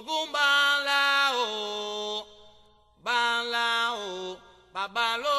Ògún bá ńlá bàbá ló.